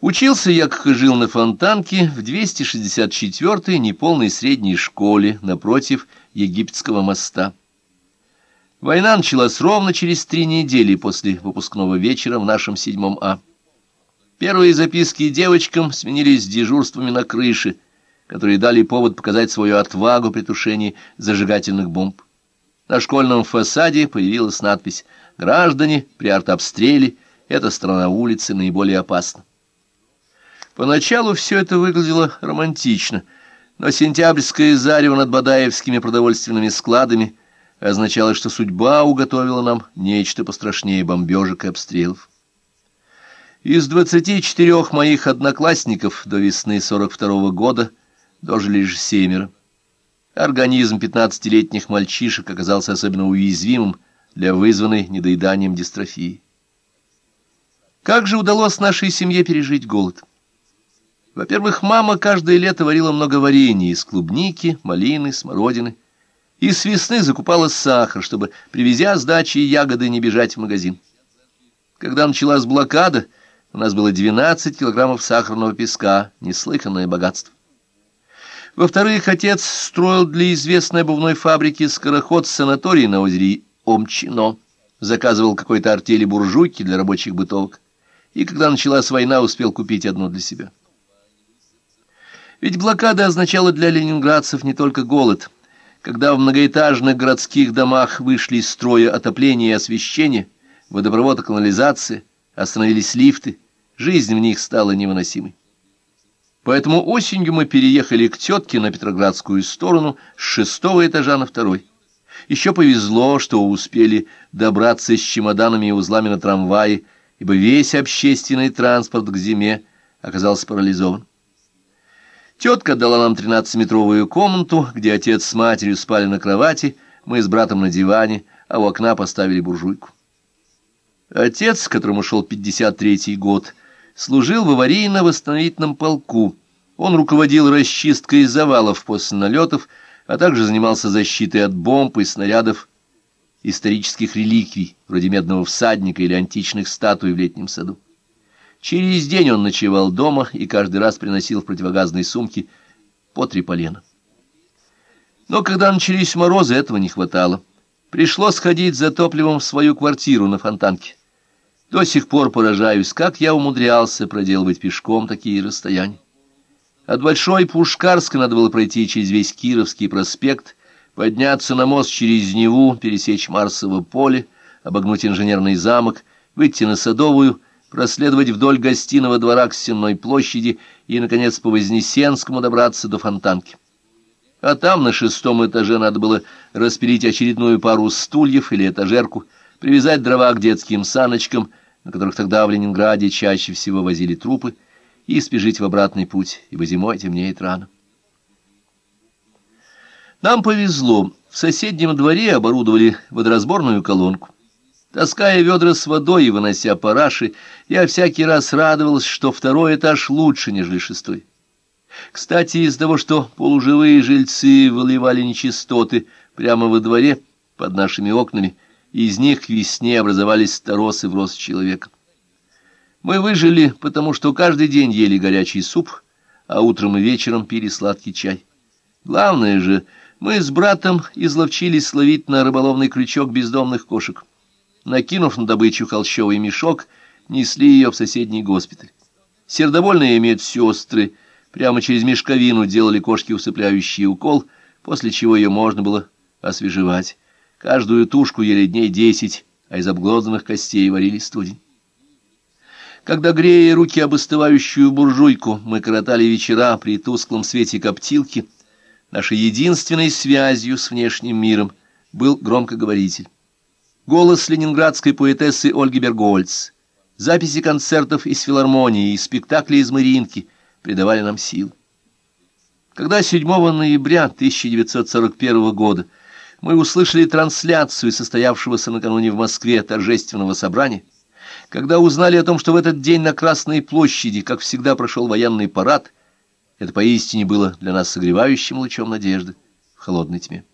Учился я, как и жил на Фонтанке, в 264-й неполной средней школе напротив Египетского моста. Война началась ровно через три недели после выпускного вечера в нашем седьмом А. Первые записки девочкам сменились дежурствами на крыше, которые дали повод показать свою отвагу при тушении зажигательных бомб. На школьном фасаде появилась надпись «Граждане при артобстреле, эта сторона улицы наиболее опасна». Поначалу все это выглядело романтично, но сентябрьское зарево над Бадаевскими продовольственными складами означало, что судьба уготовила нам нечто пострашнее бомбежек и обстрелов. Из двадцати четырех моих одноклассников до весны сорок второго года дожили лишь семеро. Организм пятнадцатилетних мальчишек оказался особенно уязвимым для вызванной недоеданием дистрофии. Как же удалось нашей семье пережить голод? Во-первых, мама каждое лето варила много варенья из клубники, малины, смородины. И с весны закупала сахар, чтобы, привезя с дачи ягоды, не бежать в магазин. Когда началась блокада, у нас было 12 килограммов сахарного песка, неслыханное богатство. Во-вторых, отец строил для известной обувной фабрики скороход санаторий на озере Омчино, заказывал какой-то артели буржуйки для рабочих бытовок, и когда началась война, успел купить одну для себя. Ведь блокада означала для ленинградцев не только голод. Когда в многоэтажных городских домах вышли из строя отопление и освещение, водопровод и канализация, остановились лифты, жизнь в них стала невыносимой. Поэтому осенью мы переехали к тетке на Петроградскую сторону с шестого этажа на второй. Еще повезло, что успели добраться с чемоданами и узлами на трамвае, ибо весь общественный транспорт к зиме оказался парализован. Тетка дала нам тринадцатиметровую комнату, где отец с матерью спали на кровати, мы с братом на диване, а у окна поставили буржуйку. Отец, которому шел 53-й год, служил в аварийно-восстановительном полку. Он руководил расчисткой завалов после налетов, а также занимался защитой от бомб и снарядов исторических реликвий, вроде медного всадника или античных статуй в летнем саду. Через день он ночевал дома и каждый раз приносил в противогазной сумке по три полена. Но когда начались морозы, этого не хватало. Пришлось ходить за топливом в свою квартиру на фонтанке. До сих пор поражаюсь, как я умудрялся проделывать пешком такие расстояния. От Большой Пушкарска надо было пройти через весь Кировский проспект, подняться на мост через Неву, пересечь Марсово поле, обогнуть инженерный замок, выйти на Садовую, проследовать вдоль гостиного двора к Сенной площади и, наконец, по Вознесенскому добраться до Фонтанки. А там на шестом этаже надо было распилить очередную пару стульев или этажерку, привязать дрова к детским саночкам, на которых тогда в Ленинграде чаще всего возили трупы, и спешить в обратный путь, ибо зимой темнеет рано. Нам повезло. В соседнем дворе оборудовали водоразборную колонку. Таская ведра с водой и вынося параши, я всякий раз радовался, что второй этаж лучше, нежели шестой. Кстати, из того, что полуживые жильцы выливали нечистоты прямо во дворе под нашими окнами, из них к весне образовались торосы в рост человека. Мы выжили, потому что каждый день ели горячий суп, а утром и вечером пили сладкий чай. Главное же, мы с братом изловчились словить на рыболовный крючок бездомных кошек накинув на добычу холщовый мешок, несли ее в соседний госпиталь. Сердобольные медсестры прямо через мешковину делали кошке усыпляющий укол, после чего ее можно было освежевать. Каждую тушку ели дней десять, а из обглоданных костей варили студень. Когда, грея руки об остывающую буржуйку, мы коротали вечера при тусклом свете коптилки, нашей единственной связью с внешним миром был громкоговоритель голос ленинградской поэтессы Ольги Бергольц, записи концертов из филармонии и спектакли из Мариинки придавали нам сил. Когда 7 ноября 1941 года мы услышали трансляцию состоявшегося накануне в Москве торжественного собрания, когда узнали о том, что в этот день на Красной площади, как всегда, прошел военный парад, это поистине было для нас согревающим лучом надежды в холодной тьме.